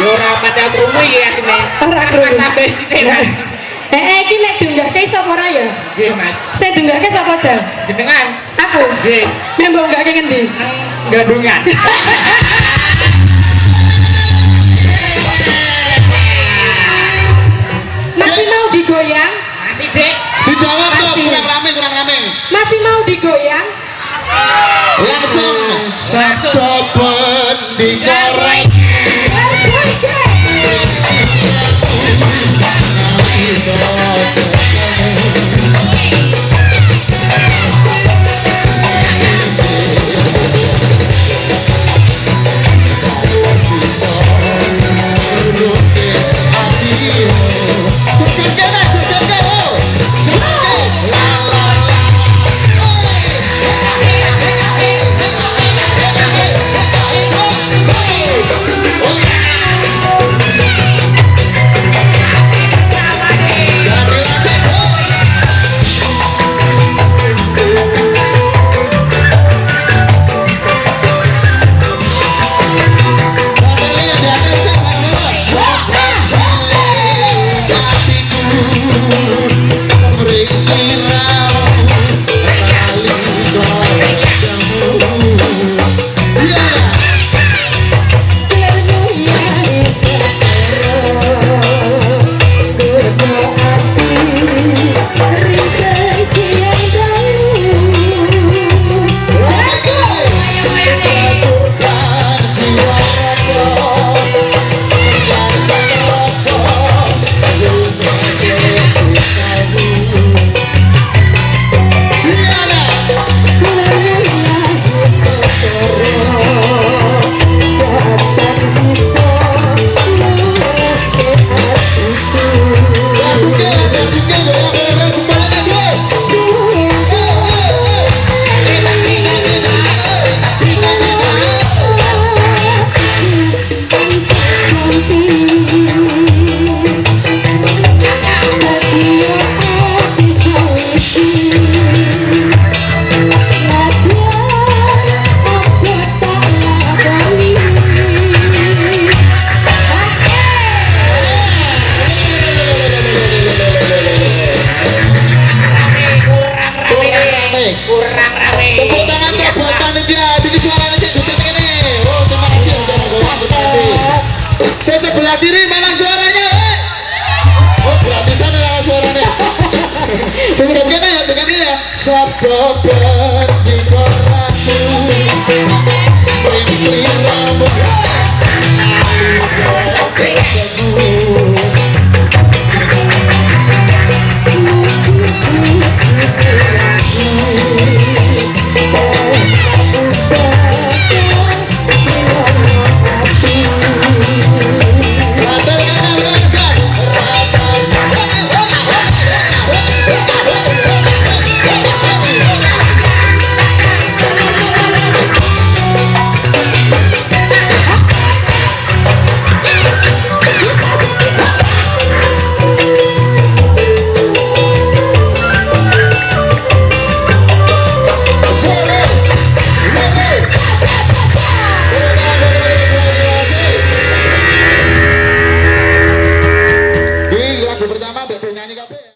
Yo ora pada krungu iki asine. Ora Mas, krungu. Mas tambah sithik. Eh, eh, iki nek diunggahke sapa ora ya? Nggih Mas. Saya diunggahke sapa jal? Jenengan Aku. nggih Nek mbok unggahke ngendi? gadungan. Masih mau digoyang? Masih Dik. Dijawab tuh Masih. kurang rame kurang rame. Masih mau digoyang? Langsung sabda Saya sebelah kiri mana suaranya? eh? Oh, gratisan ya suaranya. Joget kene ya, joget kene ya. Sabda ben